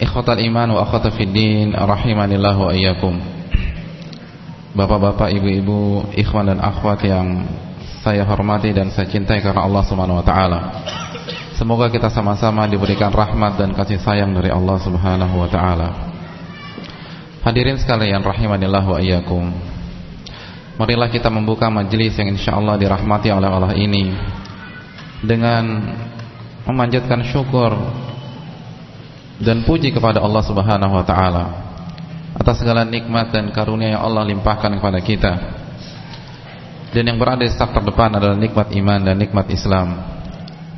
Ikhwatal iman wa akhwata fid din rahimanillah wa iyyakum. Bapak-bapak, ibu-ibu, ikhwan dan akhwat yang saya hormati dan saya cintai karena Allah Subhanahu wa taala. Semoga kita sama-sama diberikan rahmat dan kasih sayang dari Allah Subhanahu wa taala. Hadirin sekalian rahimanillah wa iyyakum. Marilah kita membuka majelis yang insyaallah dirahmati oleh Allah ini dengan memanjatkan syukur dan puji kepada Allah Subhanahu wa taala atas segala nikmat dan karunia yang Allah limpahkan kepada kita. Dan yang berada di saf terdepan adalah nikmat iman dan nikmat Islam.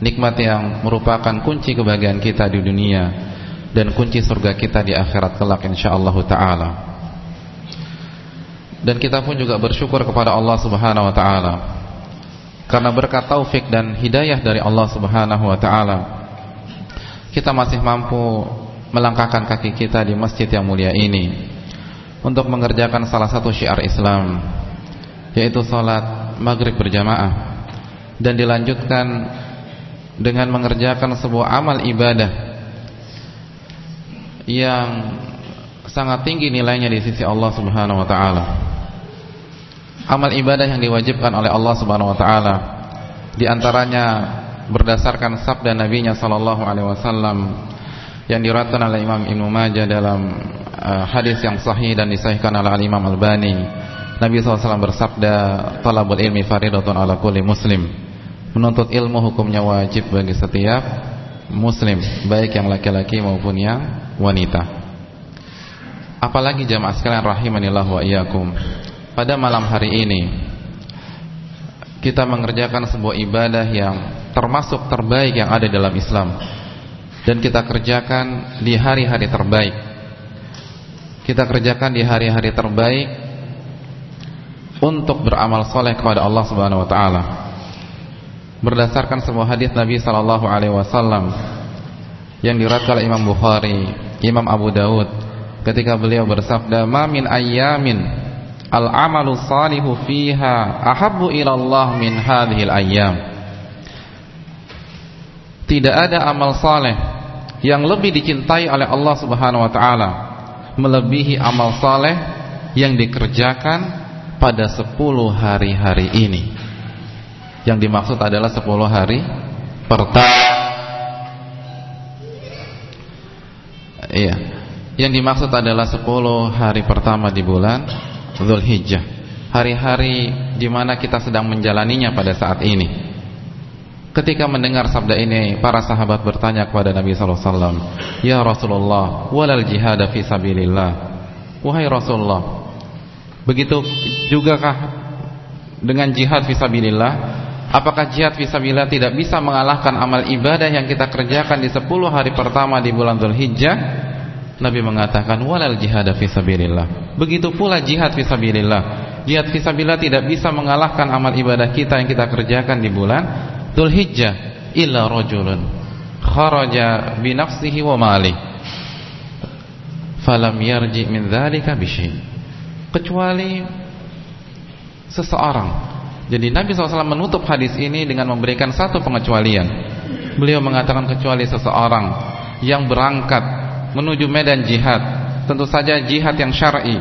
Nikmat yang merupakan kunci kebahagiaan kita di dunia dan kunci surga kita di akhirat kelak insyaallah taala. Dan kita pun juga bersyukur kepada Allah Subhanahu wa taala karena berkat taufik dan hidayah dari Allah Subhanahu wa taala kita masih mampu melangkahkan kaki kita di masjid yang mulia ini untuk mengerjakan salah satu syiar Islam yaitu salat maghrib berjamaah dan dilanjutkan dengan mengerjakan sebuah amal ibadah yang sangat tinggi nilainya di sisi Allah Subhanahu wa taala. Amal ibadah yang diwajibkan oleh Allah Subhanahu wa taala di antaranya berdasarkan sabda nabinya sallallahu alaihi wasallam yang diriwayatkan oleh Imam Ibnu Majah dalam uh, hadis yang sahih dan disahihkan oleh Imam Albani. Nabi SAW bersabda talabul ilmi faridatun ala kulli muslim. Menuntut ilmu hukumnya wajib bagi setiap muslim baik yang laki-laki maupun yang wanita. Apalagi jamaah sekalian rahimanillah wa iyyakum. Pada malam hari ini kita mengerjakan sebuah ibadah yang termasuk terbaik yang ada dalam Islam. Dan kita kerjakan di hari-hari terbaik. Kita kerjakan di hari-hari terbaik untuk beramal soleh kepada Allah Subhanahu Wa Taala. Berdasarkan sebuah hadis Nabi Sallallahu Alaihi Wasallam yang diriwayatkan oleh Imam Bukhari, Imam Abu Daud ketika beliau bersabda, "Ma min ayyamin al-amalu salihu fiha ahabbu ila Allah min hadhil ayyam." Tidak ada amal saleh yang lebih dicintai oleh Allah Subhanahu wa taala melebihi amal saleh yang dikerjakan pada 10 hari-hari ini. Yang dimaksud adalah 10 hari pertama. Iya. Yang dimaksud adalah 10 hari pertama di bulan Zulhijjah. Hari-hari di mana kita sedang menjalaninya pada saat ini. Ketika mendengar sabda ini, para sahabat bertanya kepada Nabi wasallam, "Ya Rasulullah, walal jihad fi sabilillah?" Wahai Rasulullah, begitu jugakah dengan jihad fi sabilillah? Apakah jihad fi sabilillah tidak bisa mengalahkan amal ibadah yang kita kerjakan di 10 hari pertama di bulan Dzulhijjah? Nabi mengatakan, "Walal jihad fi sabilillah." Begitu pula jihad fi sabilillah. Jihad fi sabilillah tidak bisa mengalahkan amal ibadah kita yang kita kerjakan di bulan Dzulhijjah illa rajulun kharaja bi nafsihi wa mali falam yarji min dzalika kecuali seseorang. Jadi Nabi SAW menutup hadis ini dengan memberikan satu pengecualian. Beliau mengatakan kecuali seseorang yang berangkat menuju medan jihad, tentu saja jihad yang syar'i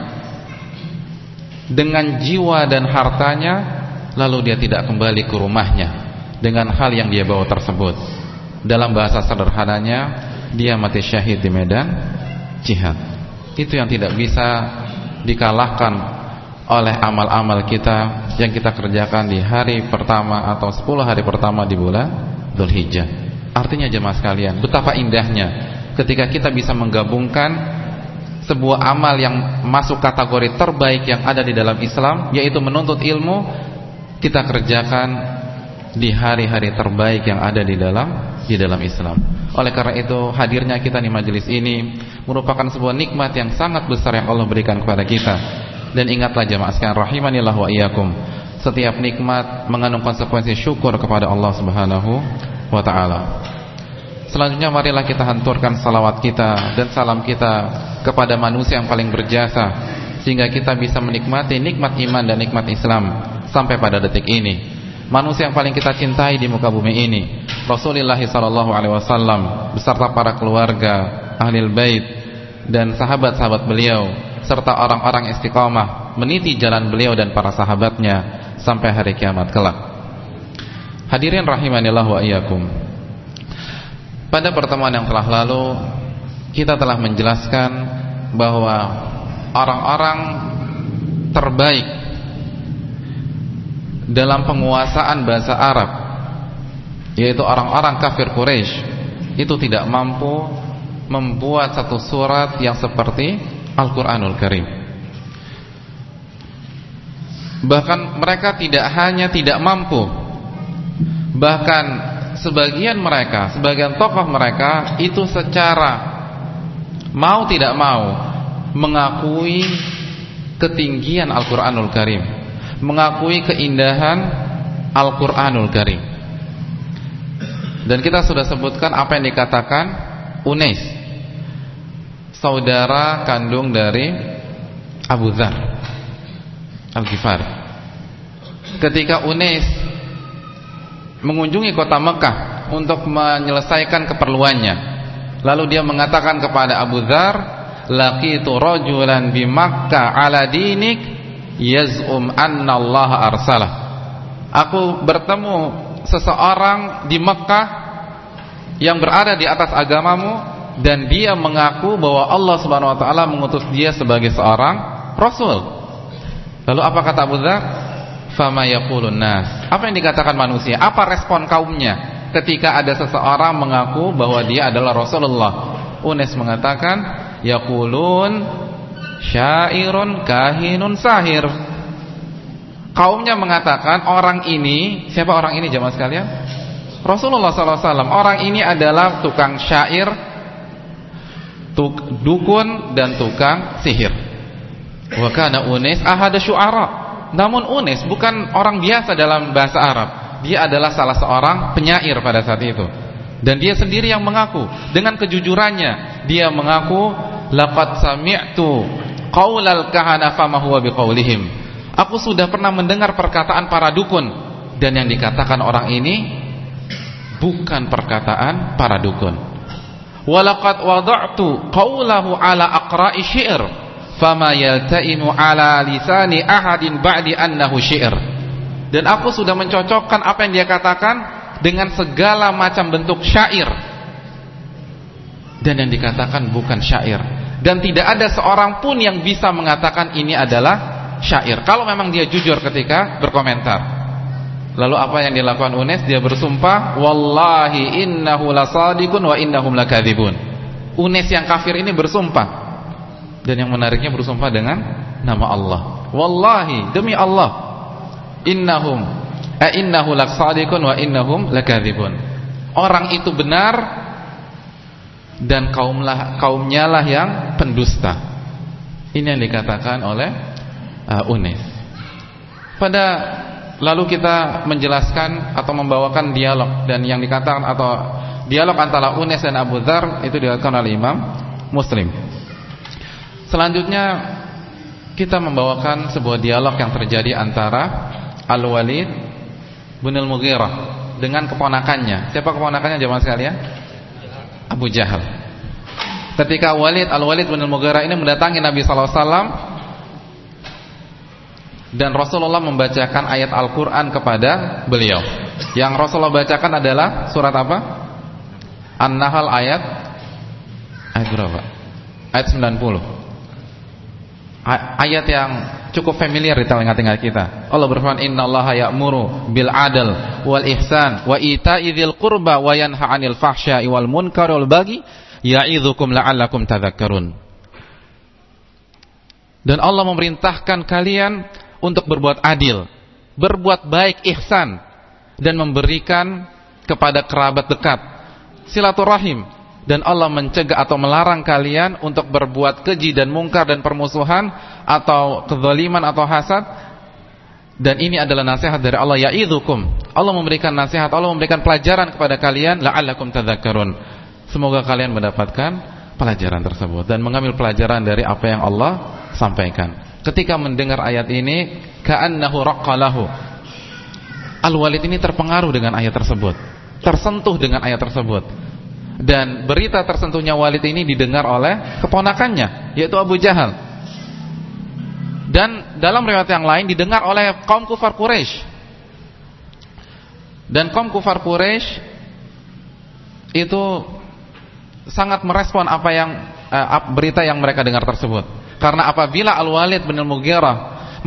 dengan jiwa dan hartanya lalu dia tidak kembali ke rumahnya dengan hal yang dia bawa tersebut dalam bahasa sederhananya dia mati syahid di medan jihad. Itu yang tidak bisa dikalahkan oleh amal-amal kita yang kita kerjakan di hari pertama atau 10 hari pertama di bulan Dzulhijjah. Artinya jemaah sekalian, betapa indahnya ketika kita bisa menggabungkan sebuah amal yang masuk kategori terbaik yang ada di dalam Islam yaitu menuntut ilmu kita kerjakan di hari-hari terbaik yang ada di dalam di dalam Islam. Oleh karena itu hadirnya kita di majelis ini merupakan sebuah nikmat yang sangat besar yang Allah berikan kepada kita. Dan ingatlah jemaah sekalian rahimanillah wa iyyakum. Setiap nikmat mengandung konsekuensi syukur kepada Allah Subhanahu wa taala. Selanjutnya marilah kita hanturkan salawat kita dan salam kita kepada manusia yang paling berjasa sehingga kita bisa menikmati nikmat iman dan nikmat Islam sampai pada detik ini. Manusia yang paling kita cintai di muka bumi ini, Rasulullah sallallahu alaihi wasallam beserta para keluarga, ahli bait dan sahabat-sahabat beliau serta orang-orang istiqamah meniti jalan beliau dan para sahabatnya sampai hari kiamat kelak. Hadirin rahimanillah wa iyyakum. Pada pertemuan yang telah lalu kita telah menjelaskan bahwa orang-orang terbaik dalam penguasaan bahasa Arab yaitu orang-orang kafir Quraisy itu tidak mampu membuat satu surat yang seperti Al-Qur'anul Karim. Bahkan mereka tidak hanya tidak mampu bahkan sebagian mereka, sebagian tokoh mereka itu secara mau tidak mau mengakui ketinggian Al-Qur'anul Karim, mengakui keindahan Al-Qur'anul Karim. Dan kita sudah sebutkan apa yang dikatakan Unais, saudara kandung dari Abu Dhar Al-Ghifari. Ketika Unais mengunjungi kota Mekah untuk menyelesaikan keperluannya. Lalu dia mengatakan kepada Abu Dhar, "Laqitu rajulan bi Makkah ala dinik yaz'um anna Allah arsalah." Aku bertemu seseorang di Mekah yang berada di atas agamamu dan dia mengaku bahwa Allah Subhanahu wa taala mengutus dia sebagai seorang rasul. Lalu apa kata Abu Dhar? Fama yaqulun nas. Apa yang dikatakan manusia? Apa respon kaumnya ketika ada seseorang mengaku bahwa dia adalah Rasulullah? Unes mengatakan yaqulun syairun kahinun sahir. Kaumnya mengatakan orang ini, siapa orang ini jemaah sekalian? Rasulullah SAW. Orang ini adalah tukang syair, tuk, dukun dan tukang sihir. Wa kana Unes ahada syu'ara. Namun Unis bukan orang biasa dalam bahasa Arab. Dia adalah salah seorang penyair pada saat itu. Dan dia sendiri yang mengaku dengan kejujurannya. Dia mengaku laqad sami'tu qaulal kahana fama huwa biqaulihim. Aku sudah pernah mendengar perkataan para dukun dan yang dikatakan orang ini bukan perkataan para dukun. Walaqad wada'tu qaulahu ala aqra'i syi'r fama yaltaimu ala lisani ahadin ba'di annahu syi'r. Dan aku sudah mencocokkan apa yang dia katakan dengan segala macam bentuk syair. Dan yang dikatakan bukan syair. Dan tidak ada seorang pun yang bisa mengatakan ini adalah syair. Kalau memang dia jujur ketika berkomentar. Lalu apa yang dilakukan Unes? Dia bersumpah, "Wallahi innahu lasadiqun wa innahum lakadzibun." Unes yang kafir ini bersumpah, dan yang menariknya bersumpah dengan nama Allah. Wallahi demi Allah innahum a innahu laksadiqun wa innahum lakadzibun. Orang itu benar dan kaumlah kaumnya lah yang pendusta. Ini yang dikatakan oleh uh, Unis. Pada lalu kita menjelaskan atau membawakan dialog dan yang dikatakan atau dialog antara Unes dan Abu Dzar itu dilakukan oleh Imam Muslim. Selanjutnya kita membawakan sebuah dialog yang terjadi antara Al-Walid bin Al-Mughirah dengan keponakannya. Siapa keponakannya jemaah sekalian? Abu Jahal. Ketika Walid Al-Walid bin Al-Mughirah ini mendatangi Nabi sallallahu alaihi wasallam dan Rasulullah membacakan ayat Al-Qur'an kepada beliau. Yang Rasulullah bacakan adalah surat apa? An-Nahl ayat ayat berapa? ayat 90 ayat yang cukup familiar di telinga-telinga kita. Allah berfirman, "Innallaha ya'muru bil 'adl wal ihsan wa ita'i dzil qurba wa yanha 'anil fahsya'i wal munkari wal baghi ya'idzukum la'allakum tadhakkarun." Dan Allah memerintahkan kalian untuk berbuat adil, berbuat baik ihsan dan memberikan kepada kerabat dekat silaturahim dan Allah mencegah atau melarang kalian untuk berbuat keji dan mungkar dan permusuhan atau kezaliman atau hasad. Dan ini adalah nasihat dari Allah ya'idzukum Allah memberikan nasihat Allah memberikan pelajaran kepada kalian la'allakum tadzakkarun semoga kalian mendapatkan pelajaran tersebut dan mengambil pelajaran dari apa yang Allah sampaikan. Ketika mendengar ayat ini ka'annahu raqqalahu Al-Walid ini terpengaruh dengan ayat tersebut tersentuh dengan ayat tersebut dan berita tersentuhnya Walid ini didengar oleh keponakannya yaitu Abu Jahal. Dan dalam riwayat yang lain didengar oleh kaum kufar Quraisy dan kaum kufar Quraisy itu sangat merespon apa yang uh, berita yang mereka dengar tersebut. Karena apabila Al-Walid bin Al-Mughirah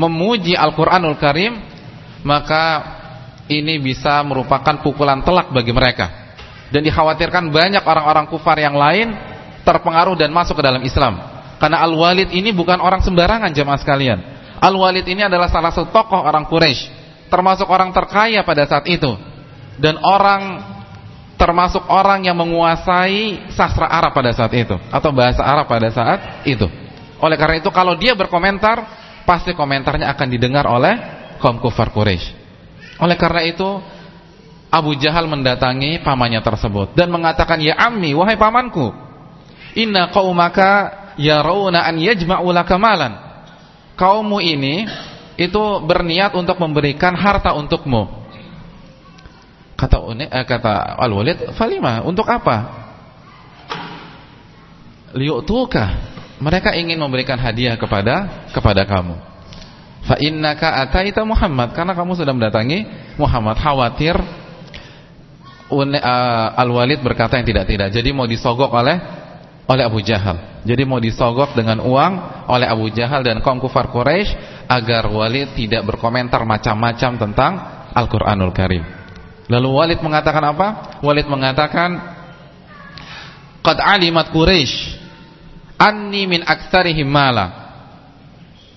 memuji Al-Qur'anul Karim maka ini bisa merupakan pukulan telak bagi mereka dan dikhawatirkan banyak orang-orang kufar yang lain terpengaruh dan masuk ke dalam Islam. Karena Al-Walid ini bukan orang sembarangan jemaah sekalian. Al-Walid ini adalah salah satu tokoh orang Quraisy, termasuk orang terkaya pada saat itu. Dan orang termasuk orang yang menguasai sastra Arab pada saat itu atau bahasa Arab pada saat itu. Oleh karena itu kalau dia berkomentar, pasti komentarnya akan didengar oleh kaum kufar Quraisy. Oleh karena itu Abu Jahal mendatangi pamannya tersebut dan mengatakan, "Ya ammi, wahai pamanku, inna qaumaka yarawna an yajma'u laka malan." Kaummu ini itu berniat untuk memberikan harta untukmu. Kata eh, kata Al-Walid, "Falima? Untuk apa?" Liyutuka. Mereka ingin memberikan hadiah kepada kepada kamu. Fa innaka ataita Muhammad karena kamu sudah mendatangi Muhammad khawatir Al-Walid berkata yang tidak-tidak. Jadi mau disogok oleh oleh Abu Jahal. Jadi mau disogok dengan uang oleh Abu Jahal dan kaum kufar Quraisy agar Walid tidak berkomentar macam-macam tentang Al-Qur'anul Karim. Lalu Walid mengatakan apa? Walid mengatakan Qad alimat Quraisy anni min aktsarihim mala.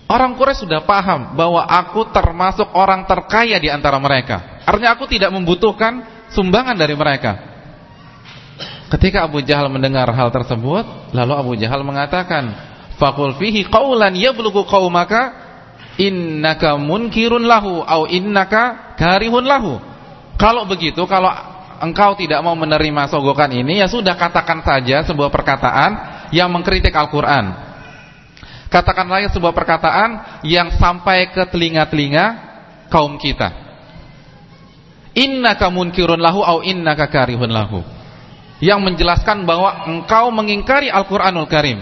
Orang Quraisy sudah paham bahwa aku termasuk orang terkaya di antara mereka. Artinya aku tidak membutuhkan sumbangan dari mereka. Ketika Abu Jahal mendengar hal tersebut, lalu Abu Jahal mengatakan, "Faqul fihi qawlan yablughu qaumaka innaka munkirun lahu au innaka karihun lahu." Kalau begitu, kalau engkau tidak mau menerima sogokan ini, ya sudah katakan saja sebuah perkataan yang mengkritik Al-Qur'an. Katakan lagi sebuah perkataan yang sampai ke telinga-telinga kaum kita innaka munkirun lahu au innaka karihun lahu. Yang menjelaskan bahwa engkau mengingkari Al-Qur'anul Karim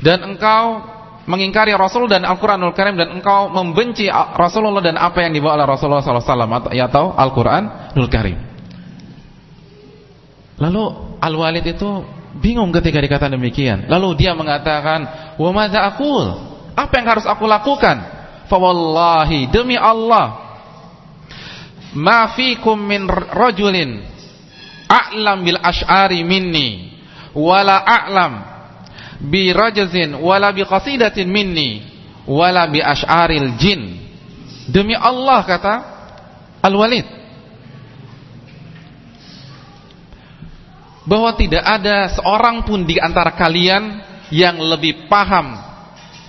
dan engkau mengingkari Rasul dan Al-Qur'anul Karim dan engkau membenci Rasulullah dan apa yang dibawa oleh Rasulullah sallallahu alaihi wasallam atau Al-Qur'anul Karim. Lalu Al-Walid itu bingung ketika dikatakan demikian. Lalu dia mengatakan wa madza aqul? Apa yang harus aku lakukan? Fa wallahi demi Allah ma fikum min rajulin a'lam bil ash'ari minni wala a'lam bi rajazin wala bi qasidatin minni wala bi ash'aril jin. Demi Allah kata Al-Walid bahwa tidak ada seorang pun di antara kalian yang lebih paham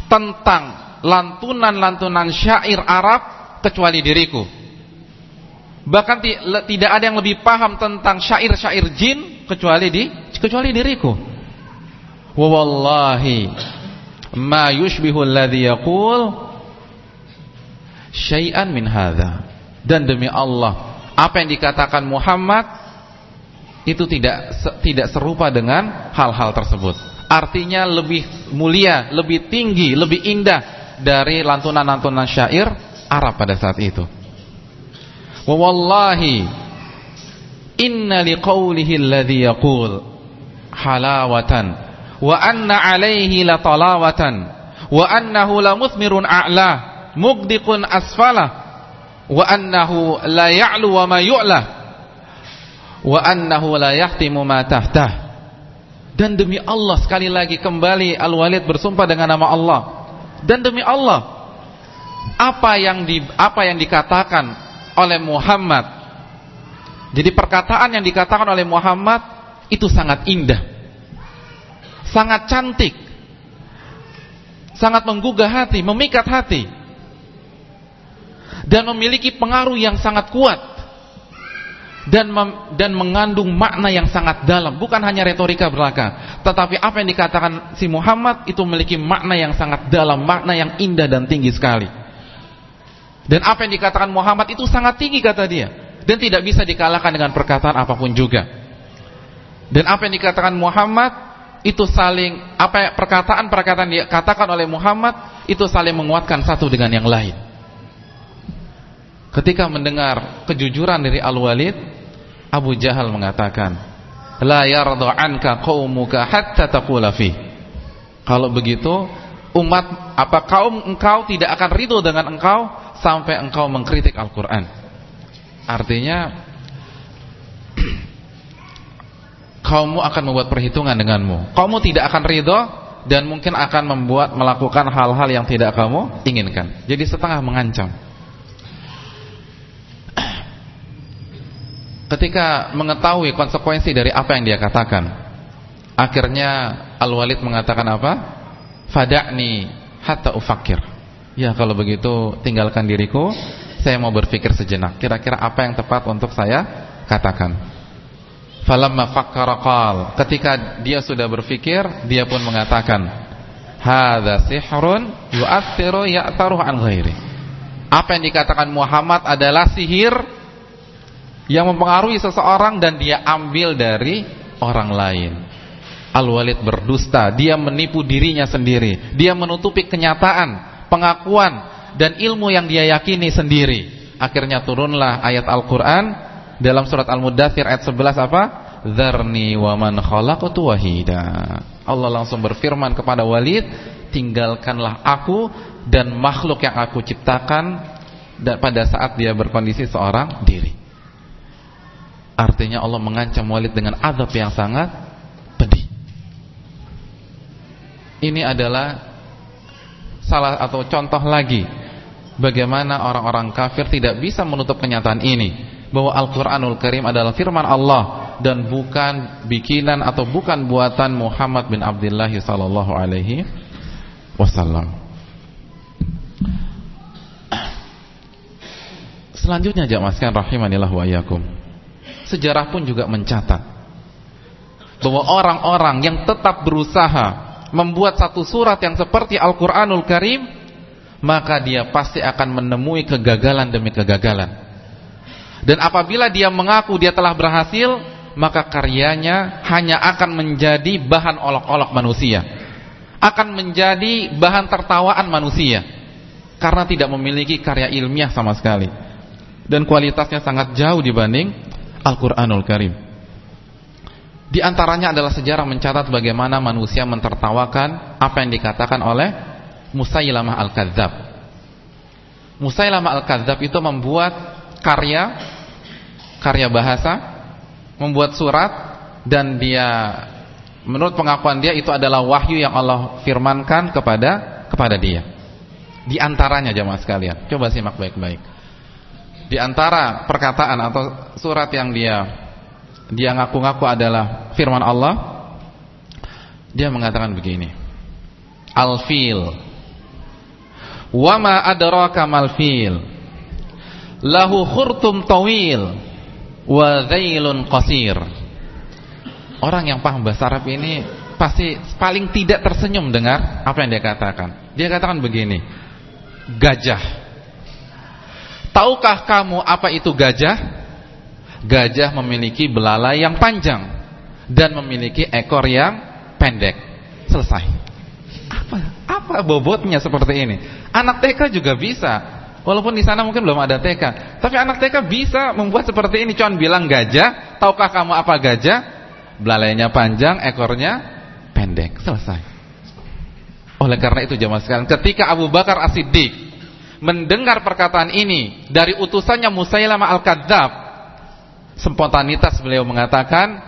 tentang lantunan-lantunan syair Arab kecuali diriku Bahkan tidak ada yang lebih paham tentang syair-syair jin kecuali di kecuali diriku. Wa wallahi ma yushbihu alladhi yaqul syai'an min hadza. Dan demi Allah, apa yang dikatakan Muhammad itu tidak tidak serupa dengan hal-hal tersebut. Artinya lebih mulia, lebih tinggi, lebih indah dari lantunan-lantunan syair Arab pada saat itu. Wa wallahi inna liqaulihi alladhi yaqul halawatan. Wa anna alaihi la talawatan. Wa annahu la muthmirun a'la mugdiqun asfala. Wa annahu la ya'lu wa ma yu'la. Wa annahu la yahtimu ma tahtah. Dan demi Allah sekali lagi kembali Al-Walid bersumpah dengan nama Allah. Dan demi Allah apa yang di apa yang dikatakan oleh Muhammad. Jadi perkataan yang dikatakan oleh Muhammad itu sangat indah. Sangat cantik, sangat menggugah hati, memikat hati, dan memiliki pengaruh yang sangat kuat. Dan dan mengandung makna yang sangat dalam, bukan hanya retorika belaka, tetapi apa yang dikatakan si Muhammad itu memiliki makna yang sangat dalam, makna yang indah dan tinggi sekali. Dan apa yang dikatakan Muhammad itu sangat tinggi kata dia dan tidak bisa dikalahkan dengan perkataan apa pun juga. Dan apa yang dikatakan Muhammad itu saling apa perkataan-perkataan dikatakan oleh Muhammad itu saling menguatkan satu dengan yang lain. Ketika mendengar kejujuran dari Al-Walid, Abu Jahal mengatakan, "La yardu anka qaumuka hatta taqula fi." Kalau begitu, umat apa kaum engkau tidak akan ridho dengan engkau sampai engkau mengkritik Al-Qur'an. Artinya kaummu akan membuat perhitungan denganmu. Kaummu tidak akan ridho dan mungkin akan membuat melakukan hal-hal yang tidak kamu inginkan. Jadi setengah mengancam. Ketika mengetahui konsekuensi dari apa yang dia katakan, akhirnya Al-Walid mengatakan apa? Fada'ni hatta ufakir. Ya kalau begitu tinggalkan diriku, saya mau berpikir sejenak. Kira-kira apa yang tepat untuk saya katakan? Falamma fakkara qal, ketika dia sudah berpikir, dia pun mengatakan, "Hadza sihrun yu'athiru ya'taruhu an ghairi." Apa yang dikatakan Muhammad adalah sihir yang mempengaruhi seseorang dan dia ambil dari orang lain. Al-Walid berdusta, dia menipu dirinya sendiri, dia menutupi kenyataan, pengakuan dan ilmu yang dia yakini sendiri. Akhirnya turunlah ayat Al-Qur'an dalam surat Al-Mudathir ayat 11 apa? Dzarni wa man khalaqtu wahida. Allah langsung berfirman kepada Walid, tinggalkanlah aku dan makhluk yang aku ciptakan dan pada saat dia berkondisi seorang diri. Artinya Allah mengancam Walid dengan azab yang sangat pedih. Ini adalah salah atau contoh lagi bagaimana orang-orang kafir tidak bisa menutup kenyataan ini bahwa Al-Qur'anul Karim adalah firman Allah dan bukan bikinan atau bukan buatan Muhammad bin Abdullah sallallahu alaihi wasallam. Selanjutnya jamaah sekalian rahimanillah wa iyyakum. Sejarah pun juga mencatat bahwa orang-orang yang tetap berusaha membuat satu surat yang seperti Al-Qur'anul Karim maka dia pasti akan menemui kegagalan demi kegagalan dan apabila dia mengaku dia telah berhasil, maka karyanya hanya akan menjadi bahan olok-olok manusia. Akan menjadi bahan tertawaan manusia. Karena tidak memiliki karya ilmiah sama sekali. Dan kualitasnya sangat jauh dibanding Al-Quranul Karim. Di antaranya adalah sejarah mencatat bagaimana manusia mentertawakan apa yang dikatakan oleh Musailamah Al-Kadzab. Musailamah Al-Kadzab itu membuat karya karya bahasa membuat surat dan dia menurut pengakuan dia itu adalah wahyu yang Allah firmankan kepada kepada dia. Di antaranya jemaah sekalian, coba simak baik-baik. Di antara perkataan atau surat yang dia dia ngaku-ngaku adalah firman Allah, dia mengatakan begini. Al-fil. Wa ma adraka mal fil? lahu khurtum tawil wa zailun qasir. Orang yang paham bahasa Arab ini pasti paling tidak tersenyum dengar apa yang dia katakan. Dia katakan begini, gajah. Tahukah kamu apa itu gajah? Gajah memiliki belalai yang panjang dan memiliki ekor yang pendek. Selesai. Apa apa bobotnya seperti ini? Anak TK juga bisa Walaupun di sana mungkin belum ada TK, tapi anak TK bisa membuat seperti ini. Cuman bilang gajah, tahukah kamu apa gajah? Belalainya panjang, ekornya pendek. Selesai. Oleh karena itu jemaah sekalian, ketika Abu Bakar As-Siddiq mendengar perkataan ini dari utusannya Musailamah Al-Kadzab, spontanitas beliau mengatakan,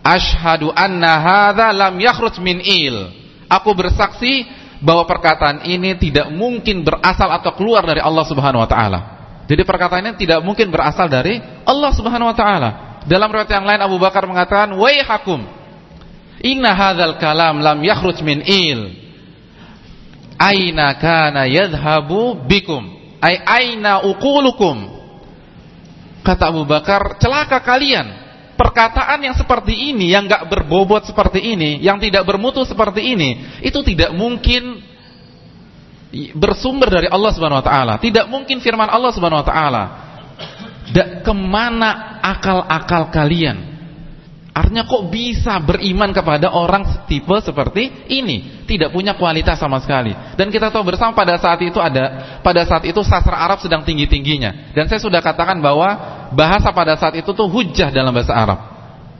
"Asyhadu anna hadza lam yakhruj min il." Aku bersaksi bahwa perkataan ini tidak mungkin berasal atau keluar dari Allah Subhanahu wa taala. Jadi perkataan ini tidak mungkin berasal dari Allah Subhanahu wa taala. Dalam riwayat yang lain Abu Bakar mengatakan, "Waihakum, inna hadzal kalam lam yakhruj min il." Aina kana yadhhabu bikum? Ay aina uqulukum? Kata Abu Bakar, celaka kalian. Perkataan yang seperti ini, yang enggak berbobot seperti ini, yang tidak bermutu seperti ini, itu tidak mungkin bersumber dari Allah Subhanahu wa taala. Tidak mungkin firman Allah Subhanahu wa taala. Ke mana akal-akal kalian? Artinya kok bisa beriman kepada orang tipe seperti ini? Tidak punya kualitas sama sekali. Dan kita tahu bersama pada saat itu ada pada saat itu sastra Arab sedang tinggi-tingginya. Dan saya sudah katakan bahwa bahasa pada saat itu tuh hujah dalam bahasa Arab.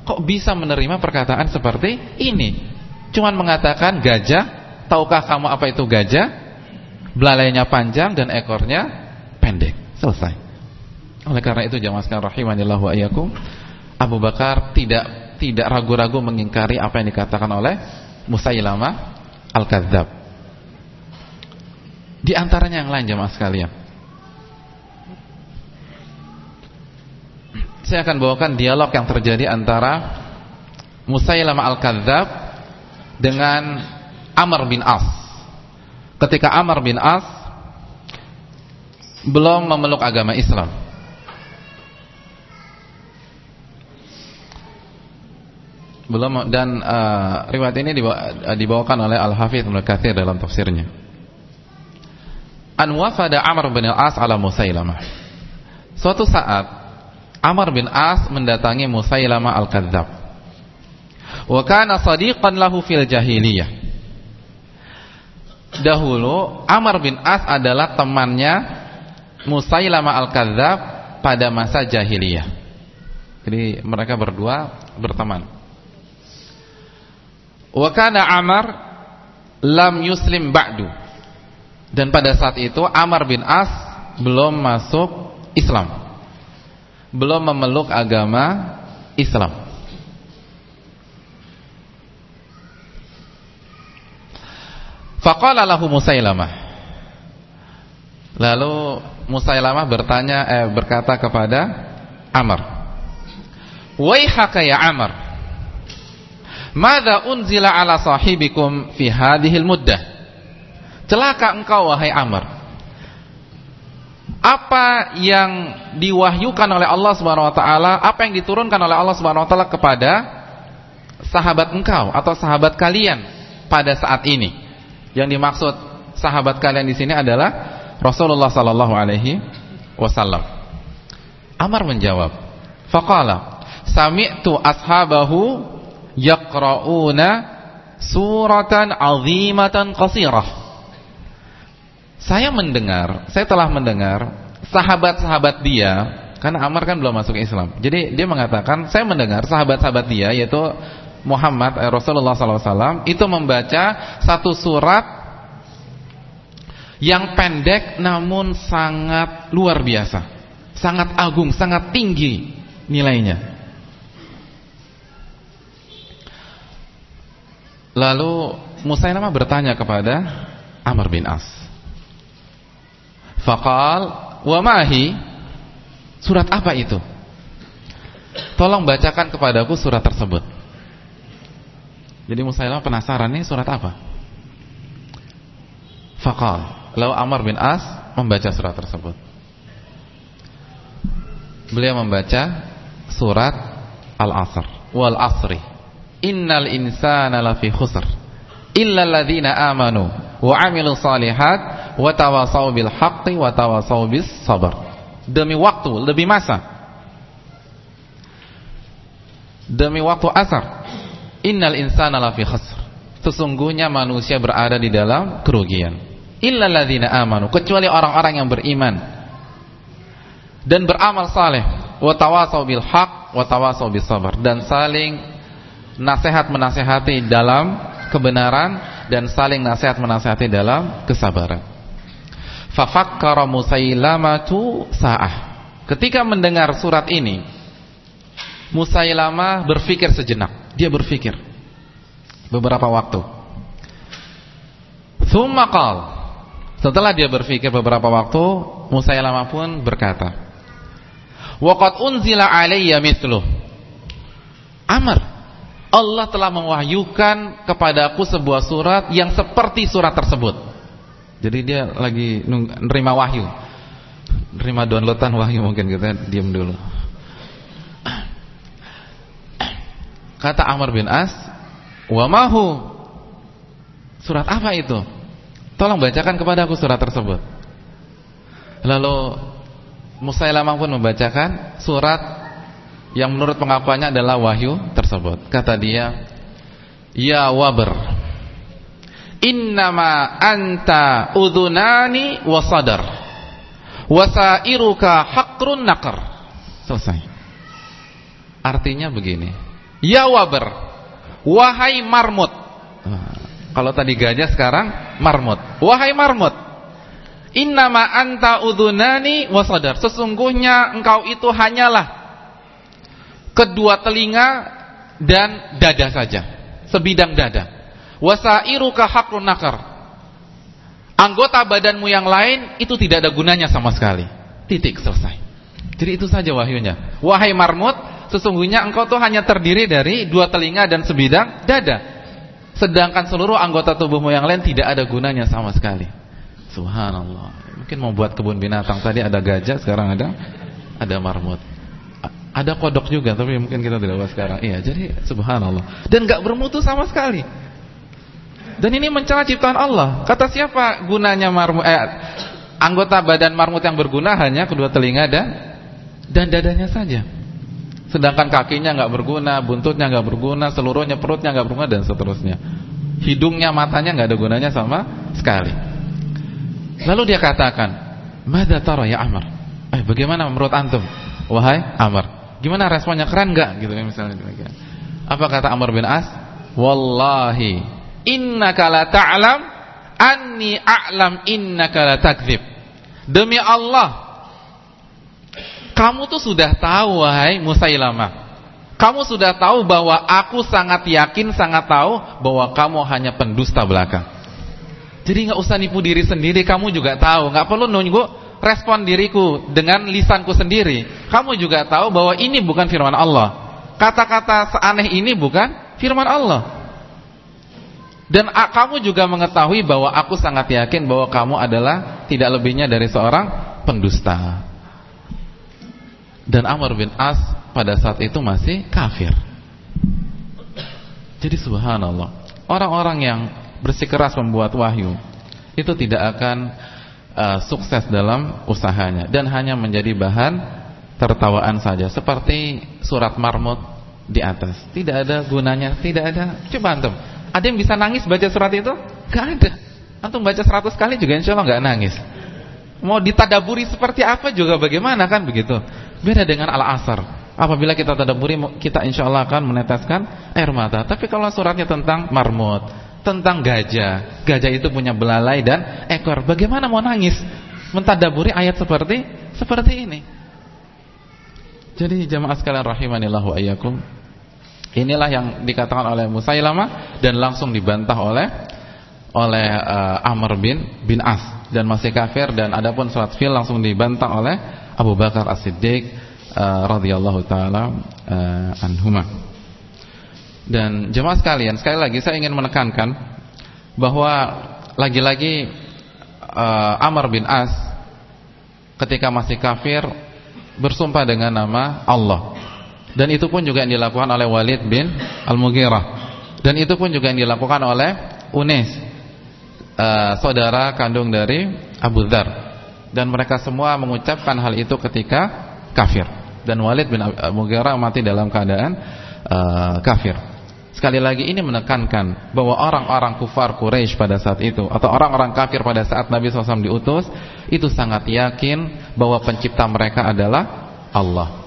Kok bisa menerima perkataan seperti ini? Cuman mengatakan gajah, tahukah kamu apa itu gajah? Belalainya panjang dan ekornya pendek. Selesai. Oleh karena itu jamaah sekalian rahimanillahu ayyakum, Abu Bakar tidak tidak ragu-ragu mengingkari apa yang dikatakan oleh Musailamah Al-Kadzab. Di antaranya yang lain jemaah sekalian. Saya akan bawakan dialog yang terjadi antara Musailamah Al-Kadzab dengan Amr bin As. Ketika Amr bin As belum memeluk agama Islam. Belum dan uh, riwayat ini dibawa, dibawakan oleh Al-Hafidz Ibnu Katsir dalam tafsirnya. An wafada Amr bin Al-As ala Musailamah. Suatu saat Amr bin As mendatangi Musailamah Al-Kadzab. Wa kana sadiqan lahu fil jahiliyah. Dahulu Amr bin As adalah temannya Musailamah Al-Kadzab pada masa jahiliyah. Jadi mereka berdua berteman. Wa kana Amar lam yuslim ba'du. Dan pada saat itu Amar bin As belum masuk Islam. Belum memeluk agama Islam. Faqala lahu Musailamah. Lalu Musailamah bertanya eh, berkata kepada Amr. Waihaka ya Amr. Mada unzila ala sahibikum fi hadhil muddah? Celaka engkau wahai Amr. Apa yang diwahyukan oleh Allah Subhanahu wa taala, apa yang diturunkan oleh Allah Subhanahu wa taala kepada sahabat engkau atau sahabat kalian pada saat ini? Yang dimaksud sahabat kalian di sini adalah Rasulullah sallallahu alaihi wasallam. Amr menjawab, faqala sami'tu ashabahu yaqra'una suratan azimatan qasirah. Saya mendengar, saya telah mendengar sahabat-sahabat dia, karena Amr kan belum masuk Islam. Jadi dia mengatakan, saya mendengar sahabat-sahabat dia yaitu Muhammad eh, Rasulullah SAW itu membaca satu surat yang pendek namun sangat luar biasa, sangat agung, sangat tinggi nilainya. Lalu Musailamah bertanya kepada Amr bin As. Faqal wa mahi surat apa itu? Tolong bacakan kepadaku surat tersebut. Jadi Musailamah penasaran nih surat apa? Faqal. Lalu Amr bin As membaca surat tersebut. Beliau membaca surat Al-Asr wal Asri innal insana lafi khusr. Illa alladhina amanu wa amilu salihat wa tawassaw bil haqqi wa tawassaw bis sabr. Demi waktu lebih masa. Demi waktu asar. Innal insana lafi khusr. Sesungguhnya manusia berada di dalam kerugian. Illa alladhina amanu kecuali orang-orang yang beriman dan beramal saleh. Wa tawassaw bil haqq wa tawassaw bis sabr. Dan saling nasihat menasehati dalam kebenaran dan saling nasihat menasihati dalam kesabaran. Fafakkara Musailamatu sa'ah. Ketika mendengar surat ini, Musailamah berpikir sejenak. Dia berpikir beberapa waktu. Thumma Setelah dia berpikir beberapa waktu, Musailamah pun berkata, "Waqad unzila alayya mithluh." Amr, Allah telah mewahyukan kepadaku sebuah surat yang seperti surat tersebut. Jadi dia lagi nerima wahyu. Nerima downloadan wahyu mungkin kita diam dulu. Kata Amr bin As, "Wa mahu?" Surat apa itu? Tolong bacakan kepada aku surat tersebut. Lalu Musailamah pun membacakan surat yang menurut pengakuannya adalah wahyu tersebut. Kata dia, "Ya Wabr, innama anta udhunani wa sadar, wasairuka hakrun naqar." Selesai. Artinya begini, "Ya Wabr, wahai marmut." Kalau tadi gajah sekarang marmut. Wahai marmut, innama anta udhunani wa sadar. Sesungguhnya engkau itu hanyalah kedua telinga dan dada saja, sebidang dada. Wasairuka hakrun nakar. Anggota badanmu yang lain itu tidak ada gunanya sama sekali. Titik selesai. Jadi itu saja wahyunya. Wahai marmut, sesungguhnya engkau tuh hanya terdiri dari dua telinga dan sebidang dada. Sedangkan seluruh anggota tubuhmu yang lain tidak ada gunanya sama sekali. Subhanallah. Mungkin mau buat kebun binatang tadi ada gajah, sekarang ada ada marmut. Ada kodok juga tapi mungkin kita tidak bahas sekarang. Iya, jadi subhanallah. Dan gak bermutu sama sekali. Dan ini mencela ciptaan Allah. Kata siapa gunanya marmut eh, anggota badan marmut yang berguna hanya kedua telinga dan dan dadanya saja. Sedangkan kakinya nggak berguna, buntutnya nggak berguna, seluruhnya perutnya nggak berguna dan seterusnya. Hidungnya, matanya nggak ada gunanya sama sekali. Lalu dia katakan, "Mada tara ya Amr?" Eh, bagaimana menurut antum? Wahai Amr. Gimana responnya keren nggak gitu kan misalnya Apa kata Amr bin As? Wallahi innaka la ta'lam anni a'lam innaka la takdzib. Demi Allah kamu tuh sudah tahu wahai Musailamah. Kamu sudah tahu bahwa aku sangat yakin, sangat tahu bahwa kamu hanya pendusta belaka. Jadi nggak usah nipu diri sendiri, kamu juga tahu, nggak perlu nunggu respon diriku dengan lisanku sendiri, kamu juga tahu bahwa ini bukan firman Allah. Kata-kata seaneh ini bukan firman Allah. Dan kamu juga mengetahui bahwa aku sangat yakin bahwa kamu adalah tidak lebihnya dari seorang pendusta. Dan Amr bin As pada saat itu masih kafir. Jadi subhanallah, orang-orang yang bersikeras membuat wahyu itu tidak akan uh, sukses dalam usahanya dan hanya menjadi bahan tertawaan saja seperti surat marmut di atas. Tidak ada gunanya, tidak ada. Coba antum, ada yang bisa nangis baca surat itu? Gak ada. Antum baca 100 kali juga insya Allah gak nangis. Mau ditadaburi seperti apa juga bagaimana kan begitu. Beda dengan al-asar. Apabila kita tadaburi kita insya Allah akan meneteskan air mata. Tapi kalau suratnya tentang marmut, tentang gajah. Gajah itu punya belalai dan ekor. Bagaimana mau nangis? Mentadaburi ayat seperti seperti ini. Jadi jamaah sekalian rahimanillah wa iyyakum. Inilah yang dikatakan oleh Musailamah dan langsung dibantah oleh oleh uh, Amr bin bin As dan masih kafir dan adapun surat fil langsung dibantah oleh Abu Bakar As-Siddiq uh, radhiyallahu taala uh, anhumah. Dan jemaah sekalian, sekali lagi saya ingin menekankan bahwa lagi-lagi uh, Amr bin As ketika masih kafir bersumpah dengan nama Allah. Dan itu pun juga yang dilakukan oleh Walid bin Al-Mughirah. Dan itu pun juga yang dilakukan oleh Unes, uh, saudara kandung dari Abu Dhar. Dan mereka semua mengucapkan hal itu ketika kafir. Dan Walid bin Al-Mughirah mati dalam keadaan uh, kafir. Sekali lagi ini menekankan bahwa orang-orang kufar Quraisy pada saat itu atau orang-orang kafir pada saat Nabi SAW diutus itu sangat yakin bahwa pencipta mereka adalah Allah.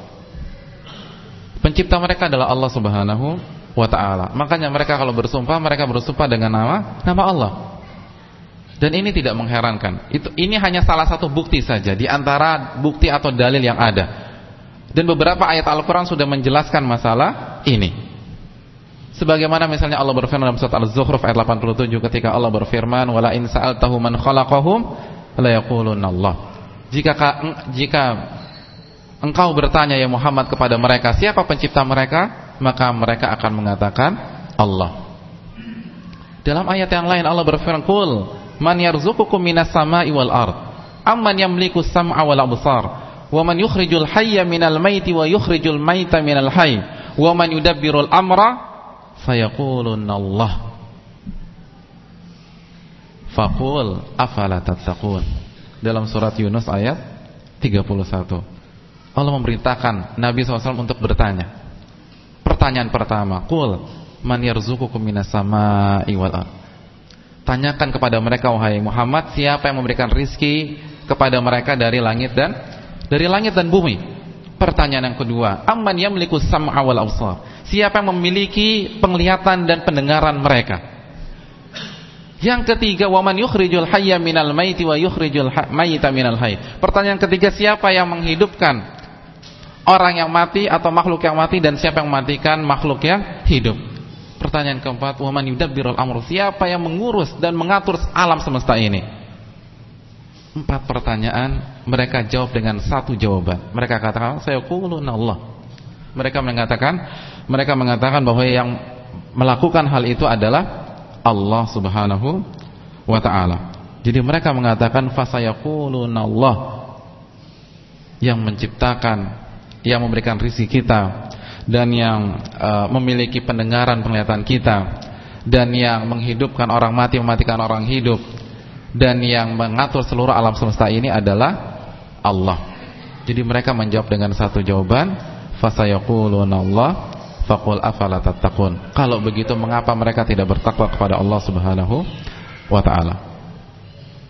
Pencipta mereka adalah Allah Subhanahu wa taala. Makanya mereka kalau bersumpah mereka bersumpah dengan nama nama Allah. Dan ini tidak mengherankan. Itu ini hanya salah satu bukti saja di antara bukti atau dalil yang ada. Dan beberapa ayat Al-Qur'an sudah menjelaskan masalah ini. Sebagaimana misalnya Allah berfirman dalam surat Al-Zukhruf ayat 87 ketika Allah berfirman, "Wala in sa'altahu man khalaqahum la Allah." Jika jika engkau bertanya ya Muhammad kepada mereka, siapa pencipta mereka? Maka mereka akan mengatakan Allah. Dalam ayat yang lain Allah berfirman, "Qul man yarzuqukum minas sama'i wal ard? Amman yamliku sam'a wal absar? Wa man yukhrijul hayya minal maiti wa yukhrijul maita minal hayy? Wa man yudabbirul amra?" Fayaqulunna Allah. Faqul afala tattaqun. Dalam surat Yunus ayat 31. Allah memerintahkan Nabi SAW untuk bertanya. Pertanyaan pertama, Qul man yarzuqukum minas sama'i wal. Tanyakan kepada mereka wahai Muhammad, siapa yang memberikan rizki kepada mereka dari langit dan dari langit dan bumi. Pertanyaan yang kedua, amman yamliku sam'a wal absar? Siapa yang memiliki penglihatan dan pendengaran mereka? Yang ketiga, waman yukhrijul hayya minal maiti wa yukhrijul mayyita minal hayy. Pertanyaan ketiga, siapa yang menghidupkan orang yang mati atau makhluk yang mati dan siapa yang mematikan makhluk yang hidup. Pertanyaan keempat, wa man yudabbirul amru? Siapa yang mengurus dan mengatur alam semesta ini? Empat pertanyaan, mereka jawab dengan satu jawaban. Mereka katakan, saya quluna Allah. Mereka mengatakan, mereka mengatakan bahwa yang melakukan hal itu adalah Allah Subhanahu wa taala. Jadi mereka mengatakan fasayaquluna Allah yang menciptakan yang memberikan rizki kita dan yang uh, memiliki pendengaran penglihatan kita dan yang menghidupkan orang mati mematikan orang hidup dan yang mengatur seluruh alam semesta ini adalah Allah. Jadi mereka menjawab dengan satu jawaban, fasayaquluna Allah faqul afala tattaqun. Kalau begitu mengapa mereka tidak bertakwa kepada Allah Subhanahu wa taala?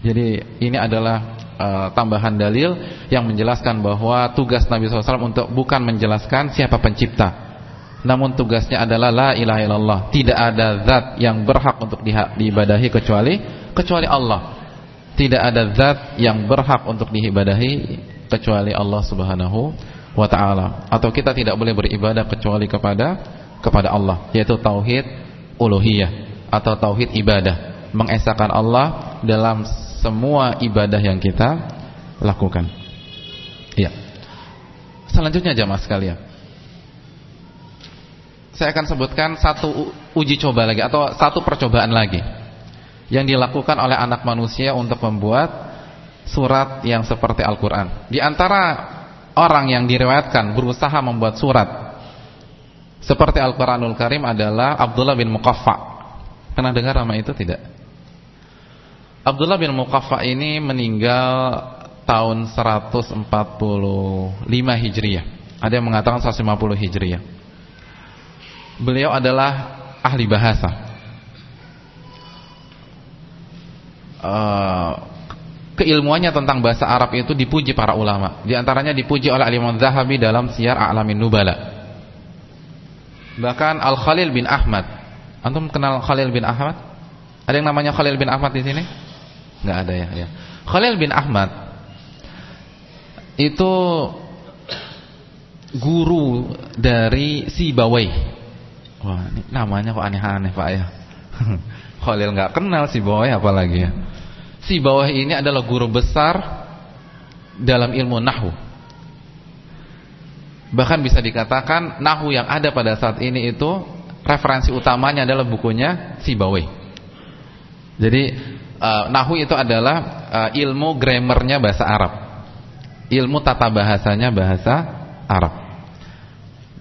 Jadi ini adalah uh, tambahan dalil yang menjelaskan bahwa tugas Nabi SAW untuk bukan menjelaskan siapa pencipta namun tugasnya adalah la ilaha illallah tidak ada zat yang berhak untuk di diibadahi kecuali kecuali Allah tidak ada zat yang berhak untuk diibadahi kecuali Allah Subhanahu wa taala atau kita tidak boleh beribadah kecuali kepada kepada Allah yaitu tauhid uluhiyah atau tauhid ibadah mengesahkan Allah dalam semua ibadah yang kita lakukan. Iya. Selanjutnya jamaah sekalian. Saya akan sebutkan satu uji coba lagi atau satu percobaan lagi yang dilakukan oleh anak manusia untuk membuat surat yang seperti Al-Qur'an. Di antara orang yang diriwayatkan berusaha membuat surat seperti Al-Qur'anul Karim adalah Abdullah bin Muqaffa. Pernah dengar nama itu tidak? Abdullah bin Muqaffa ini meninggal tahun 145 Hijriah. Ada yang mengatakan 150 Hijriah. Beliau adalah ahli bahasa. Uh, keilmuannya tentang bahasa Arab itu dipuji para ulama. Di antaranya dipuji oleh Imam Zahabi dalam Syiar A'lamin Nubala. Bahkan Al-Khalil bin Ahmad. Antum kenal Khalil bin Ahmad? Ada yang namanya Khalil bin Ahmad di sini? nggak ada ya, ya. Khalil bin Ahmad itu guru dari si Bawai. Wah, ini namanya kok aneh-aneh Pak ya. Khalil nggak kenal si Bawai apalagi ya. Si Bawai ini adalah guru besar dalam ilmu nahwu. Bahkan bisa dikatakan nahwu yang ada pada saat ini itu referensi utamanya adalah bukunya si Bawai. Jadi uh, nahu itu adalah uh, ilmu grammarnya bahasa Arab. Ilmu tata bahasanya bahasa Arab.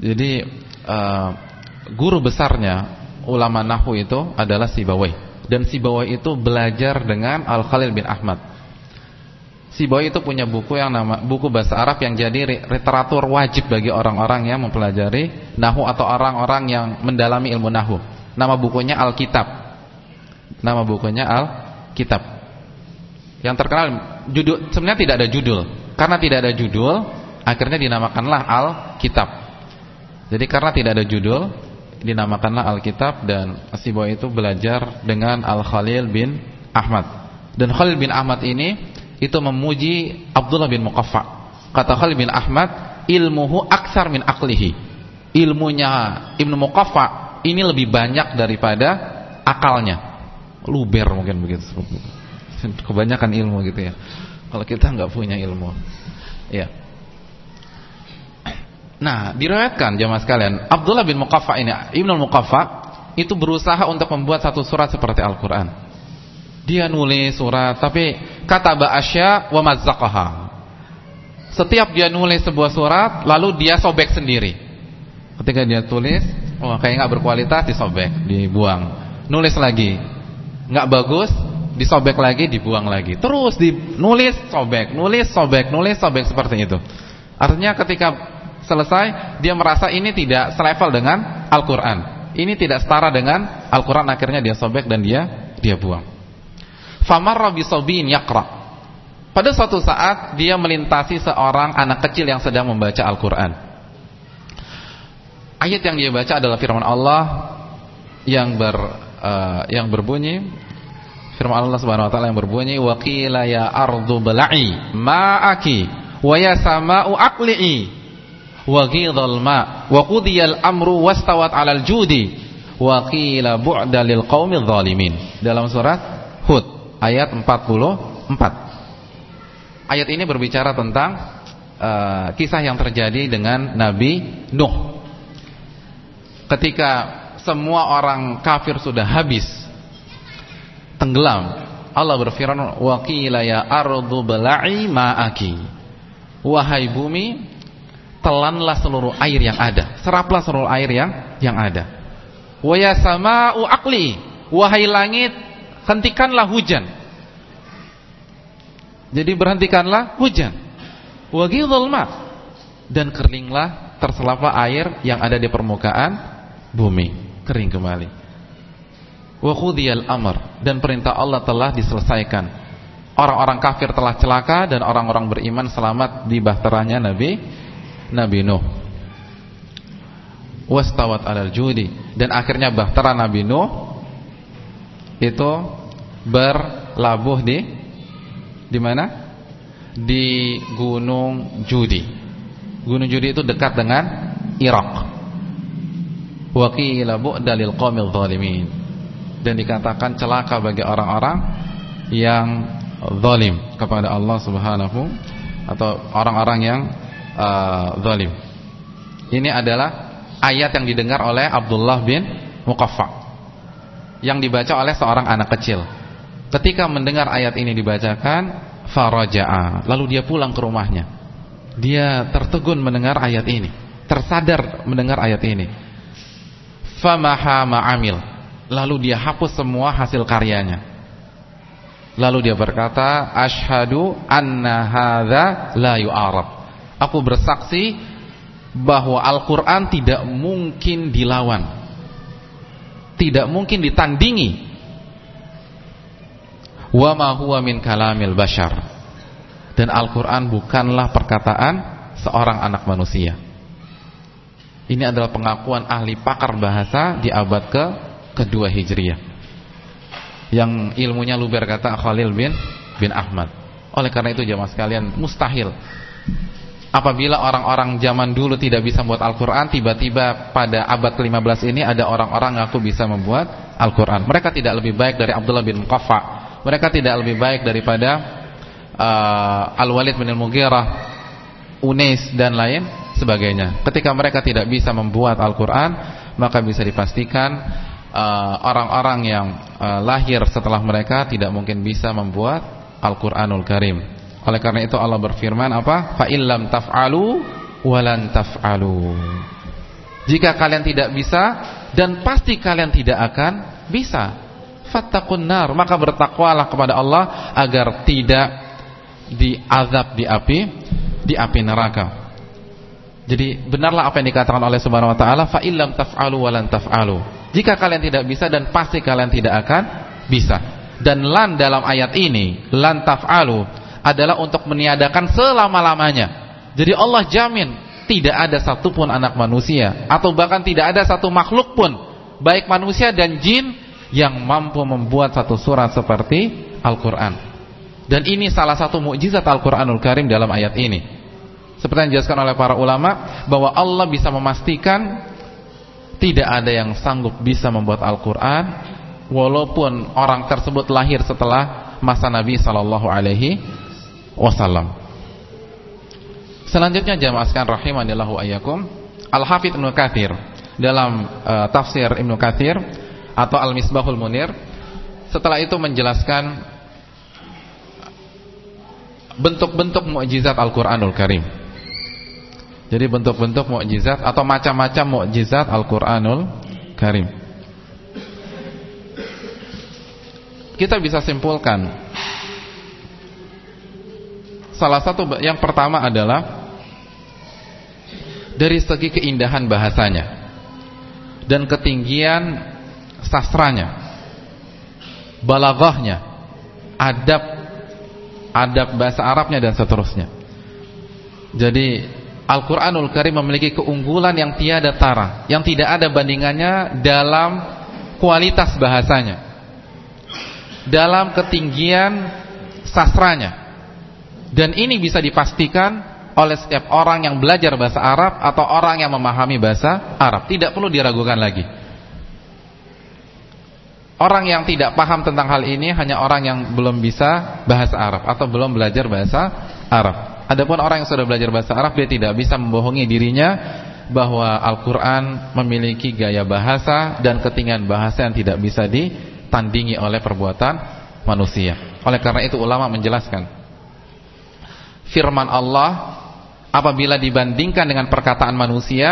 Jadi uh, guru besarnya ulama nahu itu adalah Sibawai dan Sibawai itu belajar dengan Al Khalil bin Ahmad. Sibawai itu punya buku yang nama buku bahasa Arab yang jadi literatur wajib bagi orang-orang yang mempelajari nahu atau orang-orang yang mendalami ilmu nahu. Nama bukunya Al-Kitab. Nama bukunya Al kitab. Yang terkenal judul sebenarnya tidak ada judul. Karena tidak ada judul, akhirnya dinamakanlah Al-Kitab. Jadi karena tidak ada judul, dinamakanlah Alkitab dan si boy itu belajar dengan Al Khalil bin Ahmad. Dan Khalil bin Ahmad ini itu memuji Abdullah bin Muqaffa. Kata Khalil bin Ahmad, ilmuhu aksar min aklihi. Ilmunya Ibnu Muqaffa ini lebih banyak daripada akalnya. Luber mungkin begitu. Kebanyakan ilmu gitu ya. Kalau kita nggak punya ilmu. Ya. Nah, diriwayatkan jemaah sekalian, Abdullah bin Muqaffa ini, Ibnu Muqaffa itu berusaha untuk membuat satu surat seperti Al-Qur'an. Dia nulis surat, tapi kata ba'asya wa mazzaqaha. Setiap dia nulis sebuah surat, lalu dia sobek sendiri. Ketika dia tulis, oh kayak nggak berkualitas, disobek, dibuang. Nulis lagi, nggak bagus, disobek lagi, dibuang lagi. Terus dinulis, sobek, nulis, sobek, nulis, sobek seperti itu. Artinya ketika selesai dia merasa ini tidak selevel dengan Al-Qur'an. Ini tidak setara dengan Al-Qur'an akhirnya dia sobek dan dia dia buang. Famarra bisobin yaqra. Pada suatu saat dia melintasi seorang anak kecil yang sedang membaca Al-Qur'an. Ayat yang dia baca adalah firman Allah yang ber uh, yang berbunyi firman Allah Subhanahu wa taala yang berbunyi wa qila ya ardu bala'i ma'aki wa ya sama'u aqli'i wa ghidhal ma wa qudiyal amru wastawat 'alal judi wa qila bu'da lil qaumil zalimin dalam surat Hud ayat 44 ayat ini berbicara tentang uh, kisah yang terjadi dengan Nabi Nuh. Ketika semua orang kafir sudah habis tenggelam Allah berfirman wa qila ya ardu bala'i ma'aki. Wahai bumi telanlah seluruh air yang ada, seraplah seluruh air yang yang ada. Wa ya sama'u aqli, wahai langit, hentikanlah hujan. Jadi berhentikanlah hujan. Wa dan keringlah terselaplah air yang ada di permukaan bumi, kering kembali. Wa khudiyal amr dan perintah Allah telah diselesaikan. Orang-orang kafir telah celaka dan orang-orang beriman selamat di bahteranya Nabi Nabi Nuh wastawat alal judi dan akhirnya bahtera Nabi Nuh itu berlabuh di di mana? Di Gunung Judi. Gunung Judi itu dekat dengan Irak. Wa qila bu'dalil qaumil zalimin. Dan dikatakan celaka bagi orang-orang yang zalim kepada Allah Subhanahu atau orang-orang yang uh. Ini adalah ayat yang didengar oleh Abdullah bin Muqaffa yang dibaca oleh seorang anak kecil. Ketika mendengar ayat ini dibacakan, faraja'a, lalu dia pulang ke rumahnya. Dia tertegun mendengar ayat ini, tersadar mendengar ayat ini. Famaha ma'amil, lalu dia hapus semua hasil karyanya. Lalu dia berkata, "Asyhadu anna hadza la yu'arab." Aku bersaksi bahwa Al-Quran tidak mungkin dilawan. Tidak mungkin ditandingi. Wa ma huwa min kalamil bashar. Dan Al-Quran bukanlah perkataan seorang anak manusia. Ini adalah pengakuan ahli pakar bahasa di abad ke kedua Hijriah. Yang ilmunya luber kata Khalil bin bin Ahmad. Oleh karena itu jamaah sekalian mustahil apabila orang-orang zaman dulu tidak bisa membuat Al-Quran tiba-tiba pada abad ke-15 ini ada orang-orang ngaku bisa membuat Al-Quran. Mereka tidak lebih baik dari Abdullah bin Muqaffa. Mereka tidak lebih baik daripada uh, Al-Walid bin Al-Mughirah Unes dan lain sebagainya. Ketika mereka tidak bisa membuat Al-Quran maka bisa dipastikan uh, orang-orang uh, yang uh, lahir setelah mereka tidak mungkin bisa membuat Al-Quranul Karim oleh karena itu Allah berfirman apa? Fa illam taf'alu walan taf'alu. Jika kalian tidak bisa dan pasti kalian tidak akan bisa. Fattaqun nar, maka bertakwalah kepada Allah agar tidak diazab di api di api neraka. Jadi benarlah apa yang dikatakan oleh Subhanahu wa taala, fa illam taf'alu walan taf'alu. Jika kalian tidak bisa dan pasti kalian tidak akan bisa. Dan lan dalam ayat ini, lan taf'alu adalah untuk meniadakan selama-lamanya. Jadi Allah jamin tidak ada satupun anak manusia atau bahkan tidak ada satu makhluk pun baik manusia dan jin yang mampu membuat satu surat seperti Al-Qur'an. Dan ini salah satu mukjizat Al-Qur'anul Karim dalam ayat ini. Seperti yang dijelaskan oleh para ulama bahwa Allah bisa memastikan tidak ada yang sanggup bisa membuat Al-Qur'an walaupun orang tersebut lahir setelah masa Nabi sallallahu alaihi wasallam. Selanjutnya jamaah sekalian rahimanillahu ayyakum, Al-Hafidz Ibnu Katsir dalam uh, tafsir Ibnu Katsir atau Al-Misbahul Munir setelah itu menjelaskan bentuk-bentuk mukjizat Al-Qur'anul Karim. Jadi bentuk-bentuk mukjizat atau macam-macam mukjizat Al-Qur'anul Karim. Kita bisa simpulkan Salah satu yang pertama adalah dari segi keindahan bahasanya dan ketinggian sastranya, balaghahnya, adab adab bahasa Arabnya dan seterusnya. Jadi Al-Qur'anul Karim memiliki keunggulan yang tiada tara, yang tidak ada bandingannya dalam kualitas bahasanya. Dalam ketinggian sastranya dan ini bisa dipastikan oleh setiap orang yang belajar bahasa Arab atau orang yang memahami bahasa Arab. Tidak perlu diragukan lagi. Orang yang tidak paham tentang hal ini hanya orang yang belum bisa bahasa Arab atau belum belajar bahasa Arab. Adapun orang yang sudah belajar bahasa Arab dia tidak bisa membohongi dirinya bahwa Al-Qur'an memiliki gaya bahasa dan ketinggian bahasa yang tidak bisa ditandingi oleh perbuatan manusia. Oleh karena itu ulama menjelaskan firman Allah apabila dibandingkan dengan perkataan manusia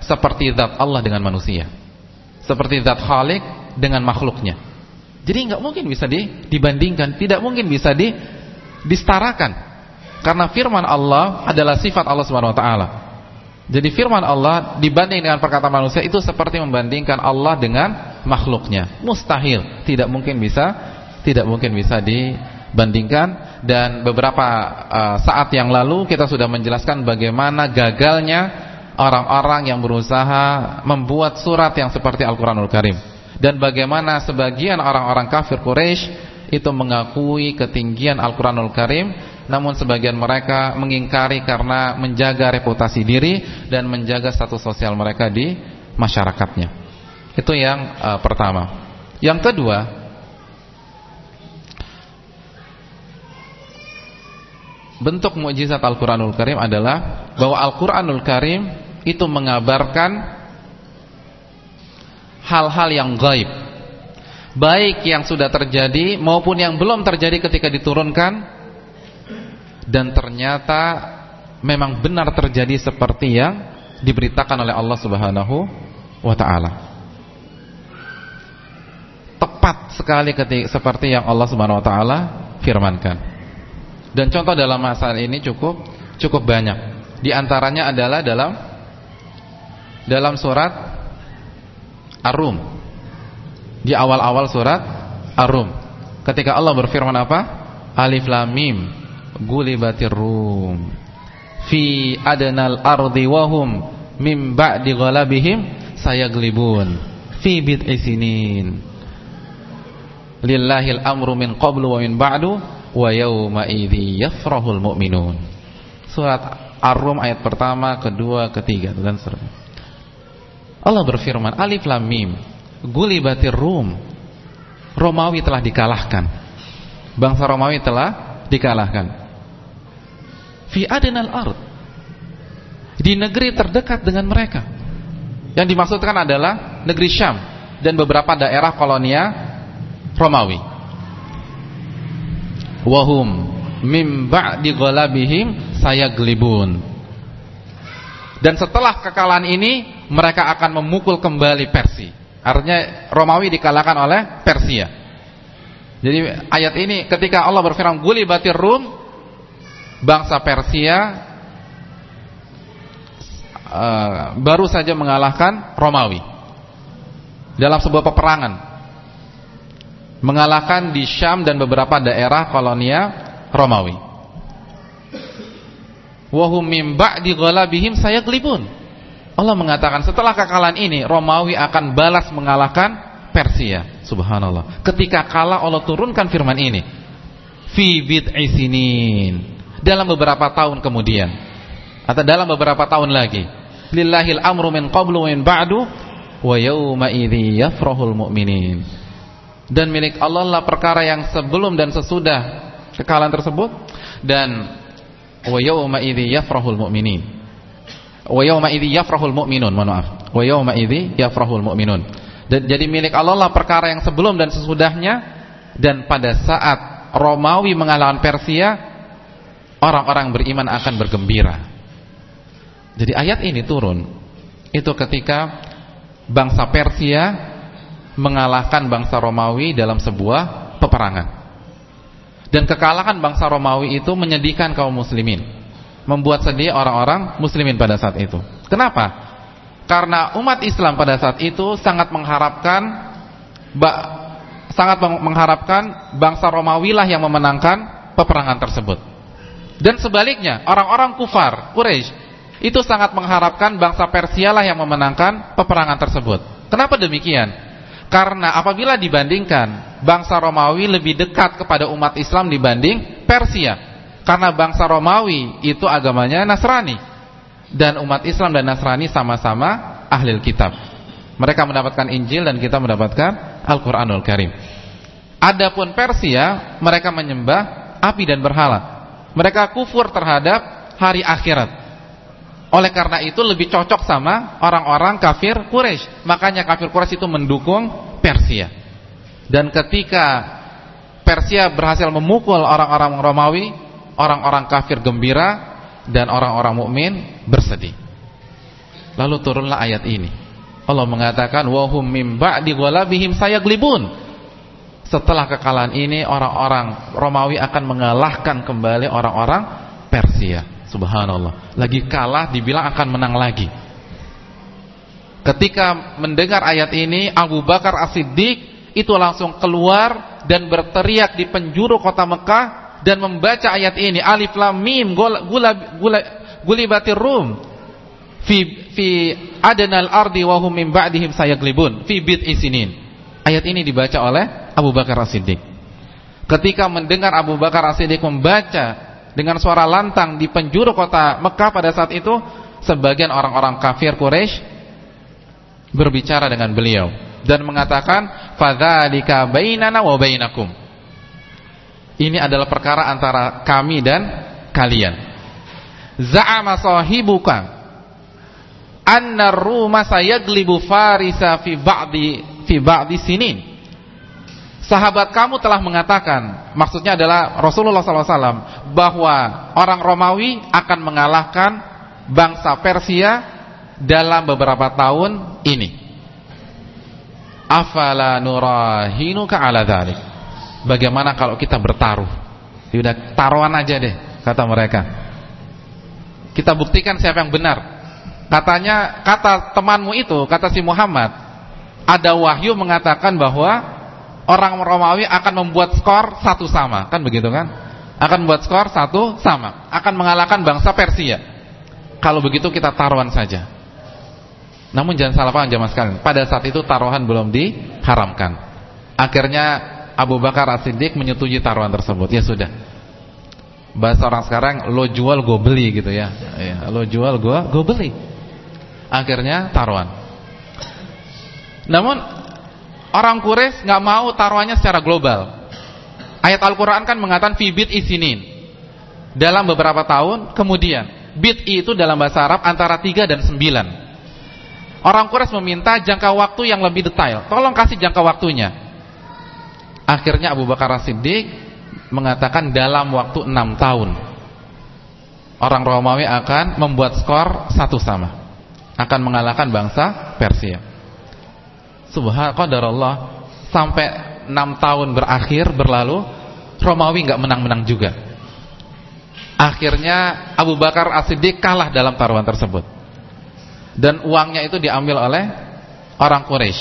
seperti zat Allah dengan manusia. Seperti zat Khalik dengan makhluknya. Jadi nggak mungkin bisa di, dibandingkan, tidak mungkin bisa di distarakan. Karena firman Allah adalah sifat Allah taala. Jadi firman Allah dibanding dengan perkataan manusia itu seperti membandingkan Allah dengan makhluknya. Mustahil, tidak mungkin bisa tidak mungkin bisa di bandingkan dan beberapa uh, saat yang lalu kita sudah menjelaskan bagaimana gagalnya orang-orang yang berusaha membuat surat yang seperti Al-Qur'anul Karim dan bagaimana sebagian orang-orang kafir Quraisy itu mengakui ketinggian Al-Qur'anul Karim namun sebagian mereka mengingkari karena menjaga reputasi diri dan menjaga status sosial mereka di masyarakatnya. Itu yang uh, pertama. Yang kedua, bentuk mukjizat Al-Qur'anul Karim adalah bahwa Al-Qur'anul Karim itu mengabarkan hal-hal yang gaib. Baik yang sudah terjadi maupun yang belum terjadi ketika diturunkan dan ternyata memang benar terjadi seperti yang diberitakan oleh Allah Subhanahu wa taala. Tepat sekali ketika seperti yang Allah Subhanahu wa taala firmankan. Dan contoh dalam masalah ini cukup cukup banyak. Di antaranya adalah dalam dalam surat Ar-Rum. Di awal-awal surat Ar-Rum. Ketika Allah berfirman apa? Alif Lam Mim. Gulibatir Rum. Fi adnal ardi wahum mim ba'di ghalabihim sayaglibun fi bid'i sinin. Lillahil amru min qablu wa min ba'du wa yauma idzi yafrahul mu'minun. Surat Ar-Rum ayat pertama, kedua, ketiga dan seterusnya. Allah berfirman, Alif Lam Mim, gulibatir Rum. Romawi telah dikalahkan. Bangsa Romawi telah dikalahkan. Fi adnal ard. Di negeri terdekat dengan mereka. Yang dimaksudkan adalah negeri Syam dan beberapa daerah kolonia Romawi wahum mim ba'di ghalabihim sayaglibun. Dan setelah kekalahan ini mereka akan memukul kembali Persia. Artinya Romawi dikalahkan oleh Persia. Jadi ayat ini ketika Allah berfirman gulibatir rum bangsa Persia uh, baru saja mengalahkan Romawi. Dalam sebuah peperangan mengalahkan di Syam dan beberapa daerah kolonia Romawi. Wahum mim ba'di ghalabihim sayaglibun. Allah mengatakan setelah kekalahan ini Romawi akan balas mengalahkan Persia. Subhanallah. Ketika kalah Allah turunkan firman ini. Fi bid'i sinin. Dalam beberapa tahun kemudian atau dalam beberapa tahun lagi. Lillahil amru min qablu min ba'du wa yawma idzi yafrahul mu'minin. Dan milik Allah lah perkara yang sebelum dan sesudah kekalahan tersebut. Dan wa yawma idzi yafrahul mu'minin. Wa yawma idzi yafrahul mu'minun maaf. Wa yawma idzi yafrahul mu'minun. Dan jadi milik Allah lah perkara yang sebelum dan sesudahnya. Dan pada saat Romawi mengalahkan Persia orang-orang beriman akan bergembira. Jadi ayat ini turun. Itu ketika bangsa Persia mengalahkan bangsa Romawi dalam sebuah peperangan dan kekalahan bangsa Romawi itu menyedihkan kaum muslimin. Membuat sedih orang-orang muslimin pada saat itu. Kenapa? Karena umat Islam pada saat itu sangat mengharapkan sangat mengharapkan bangsa Romawi lah yang memenangkan peperangan tersebut. Dan sebaliknya, orang-orang kufar, Quraisy, itu sangat mengharapkan bangsa Persia lah yang memenangkan peperangan tersebut. Kenapa demikian? Karena apabila dibandingkan bangsa Romawi lebih dekat kepada umat Islam dibanding Persia. Karena bangsa Romawi itu agamanya Nasrani dan umat Islam dan Nasrani sama-sama ahli kitab. Mereka mendapatkan Injil dan kita mendapatkan Al-Qur'anul Karim. Adapun Persia, mereka menyembah api dan berhala. Mereka kufur terhadap hari akhirat. Oleh karena itu lebih cocok sama orang-orang kafir Quraisy. Makanya kafir Quraisy itu mendukung Persia. Dan ketika Persia berhasil memukul orang-orang Romawi, orang-orang kafir gembira dan orang-orang mukmin bersedih. Lalu turunlah ayat ini. Allah mengatakan wahum mim ba'di ghalabihim sayaglibun. Setelah kekalahan ini orang-orang Romawi akan mengalahkan kembali orang-orang Persia. Subhanallah. Lagi kalah dibilang akan menang lagi. Ketika mendengar ayat ini Abu Bakar As-Siddiq itu langsung keluar dan berteriak di penjuru kota Mekah dan membaca ayat ini Alif Lam Mim gula gula, gulibatir rum fi fi adnal ardi wa hum min ba'dihim sayaglibun fi bid isinin. Ayat ini dibaca oleh Abu Bakar As-Siddiq. Ketika mendengar Abu Bakar As-Siddiq membaca dengan suara lantang di penjuru kota Mekah pada saat itu sebagian orang-orang kafir Quraisy berbicara dengan beliau dan mengatakan fadzalika bainana wa bainakum. Ini adalah perkara antara kami dan kalian. Za'ama sahibuka anna ruma sayaglibu farisa fi ba'di fi ba'di sinin sahabat kamu telah mengatakan, maksudnya adalah Rasulullah SAW, bahwa orang Romawi akan mengalahkan bangsa Persia dalam beberapa tahun ini. Afala nurahinuka ala dhalik. Bagaimana kalau kita bertaruh? Sudah taruhan aja deh, kata mereka. Kita buktikan siapa yang benar. Katanya, kata temanmu itu, kata si Muhammad, ada wahyu mengatakan bahwa orang Romawi akan membuat skor satu sama, kan begitu kan? Akan membuat skor satu sama, akan mengalahkan bangsa Persia. Kalau begitu kita taruhan saja. Namun jangan salah paham jamaah sekalian. Pada saat itu taruhan belum diharamkan. Akhirnya Abu Bakar As-Siddiq menyetujui taruhan tersebut. Ya sudah. Bahasa orang sekarang lo jual gue beli gitu ya. ya lo jual gue gue beli. Akhirnya taruhan. Namun Orang Quraisy nggak mau taruhannya secara global. Ayat Al-Qur'an kan mengatakan fi bid isinin. Dalam beberapa tahun kemudian. Bid itu dalam bahasa Arab antara 3 dan 9. Orang Quraisy meminta jangka waktu yang lebih detail. Tolong kasih jangka waktunya. Akhirnya Abu Bakar As-Siddiq mengatakan dalam waktu 6 tahun. Orang Romawi akan membuat skor satu sama. Akan mengalahkan bangsa Persia. Subhanallah sampai enam tahun berakhir berlalu Romawi nggak menang-menang juga. Akhirnya Abu Bakar As-Siddiq kalah dalam taruhan tersebut. Dan uangnya itu diambil oleh orang Quraisy,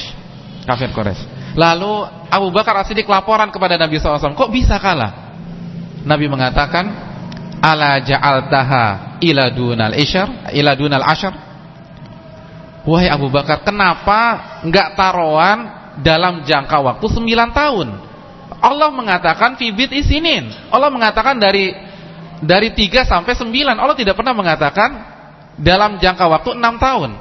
kafir Quraisy. Lalu Abu Bakar As-Siddiq laporan kepada Nabi SAW, kok bisa kalah? Nabi mengatakan, ala ja'altaha ila dunal isyar ila dunal asyar wahai Abu Bakar kenapa enggak taruhan dalam jangka waktu 9 tahun? Allah mengatakan fibit isinin Allah mengatakan dari dari 3 sampai 9 Allah tidak pernah mengatakan dalam jangka waktu 6 tahun.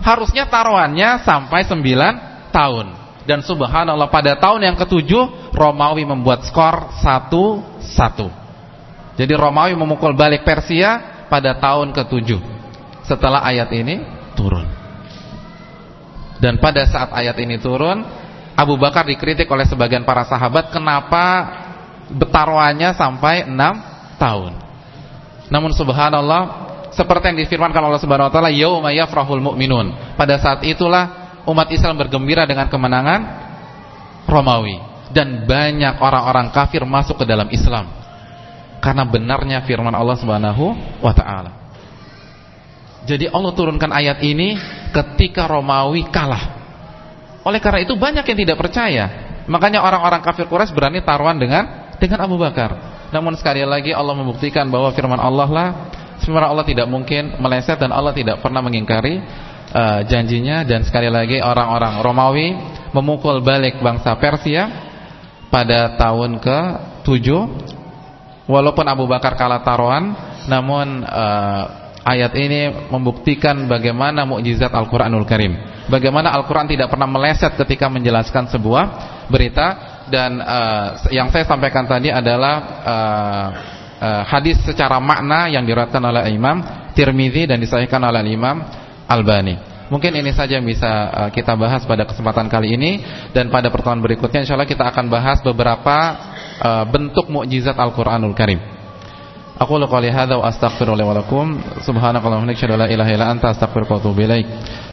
Harusnya taruhannya sampai 9 tahun. Dan subhanallah pada tahun yang ketujuh Romawi membuat skor 1-1 jadi Romawi memukul balik Persia pada tahun ke-7 setelah ayat ini turun. Dan pada saat ayat ini turun, Abu Bakar dikritik oleh sebagian para sahabat kenapa betaruannya sampai 6 tahun. Namun subhanallah seperti yang difirmankan Allah Subhanahu wa taala yauma yafrahul mu'minun. Pada saat itulah umat Islam bergembira dengan kemenangan Romawi dan banyak orang-orang kafir masuk ke dalam Islam karena benarnya firman Allah Subhanahu wa taala. Jadi Allah turunkan ayat ini ketika Romawi kalah. Oleh karena itu banyak yang tidak percaya. Makanya orang-orang kafir Quraisy berani taruhan dengan dengan Abu Bakar. Namun sekali lagi Allah membuktikan bahwa firman Allah lah firman Allah tidak mungkin meleset dan Allah tidak pernah mengingkari uh, janjinya dan sekali lagi orang-orang Romawi memukul balik bangsa Persia pada tahun ke-7 Walaupun Abu Bakar kalah taruhan, namun uh, ayat ini membuktikan bagaimana mukjizat Al-Qur'anul Karim. Bagaimana Al-Qur'an tidak pernah meleset ketika menjelaskan sebuah berita dan uh, yang saya sampaikan tadi adalah uh, uh, hadis secara makna yang diriwayatkan oleh Imam Tirmizi dan disahihkan oleh Imam Albani. Mungkin ini saja yang bisa kita bahas pada kesempatan kali ini dan pada pertemuan berikutnya insyaallah kita akan bahas beberapa bentuk mukjizat Al-Qur'anul Karim. Aku qouli hadza wa astaghfirullahi wa lakum subhanakallahumma wa bihamdika illa anta astaghfiruka wa atubu.